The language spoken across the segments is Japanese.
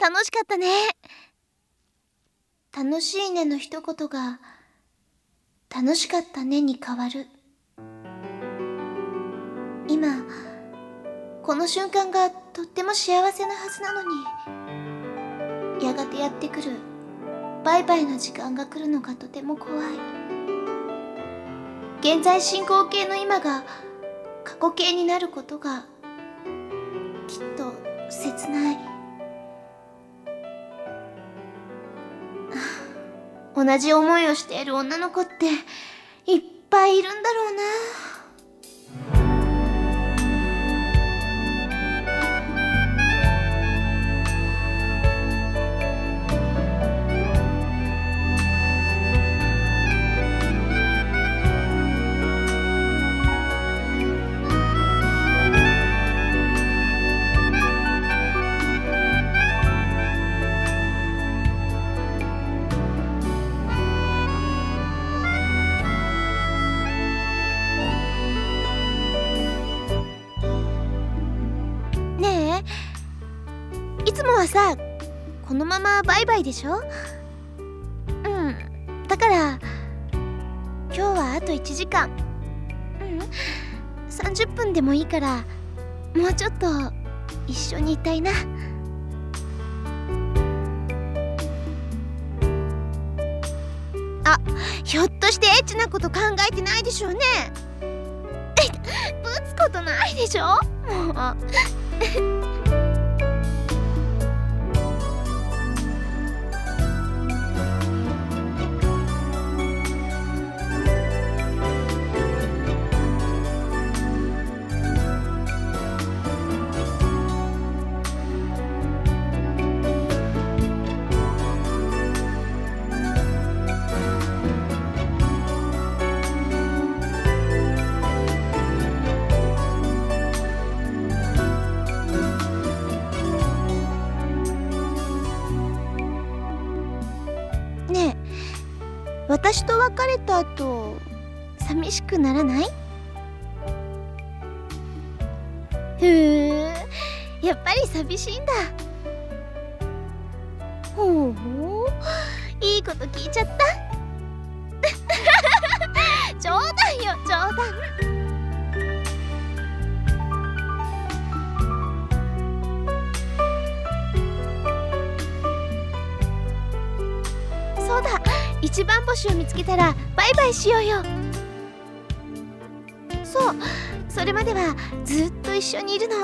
楽しかったね。楽しいねの一言が楽しかったねに変わる。今この瞬間がとっても幸せなはずなのにやがてやってくるバイバイの時間が来るのがとても怖い。現在進行形の今が過去形になることがきっと切ない。同じ思いをしている女の子っていっぱいいるんだろうな。つもはさこのままバイバイでしょ？うん。だから今日はあと1時間。うん。30分でもいいからもうちょっと一緒にいたいな。あひょっとしてエッチなこと考えてないでしょうね。えぶつことないでしょ？もう。ねえ私と別れた後寂しくならない？ふーやっぱり寂しいんだ。ほうほういいこと聞いちゃった。冗談よ。そうだ。一番星を見つけたらバイバイしようよ。そう。それまではずっと一緒にいるの。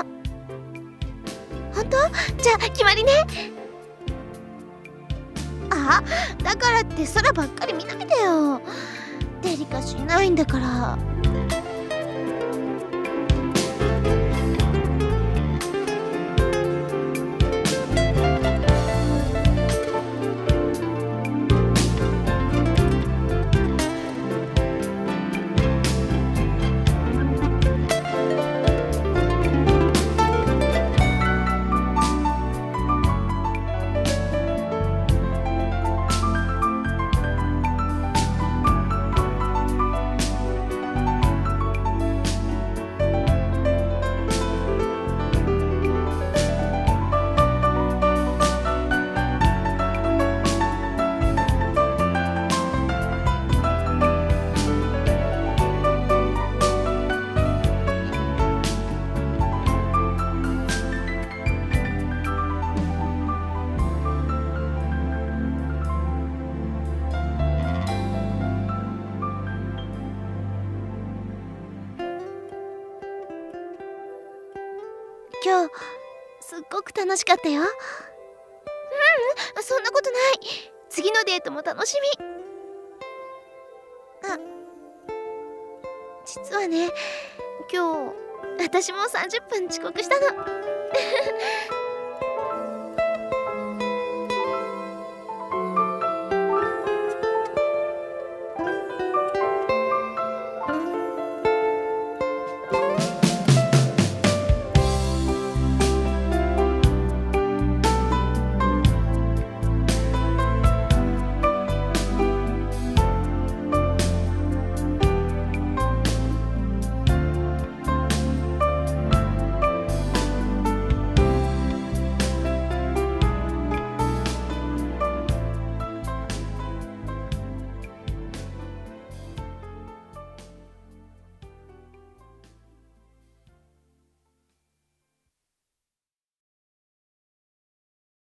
本当？じゃあ決まりね。あだからって空ばっかり見ないでよ。デリカシーないんだから。今日すっごく楽しかったよ。ううんそんなことない。次のデートも楽しみ。あ実はね今日私も30分遅刻したの。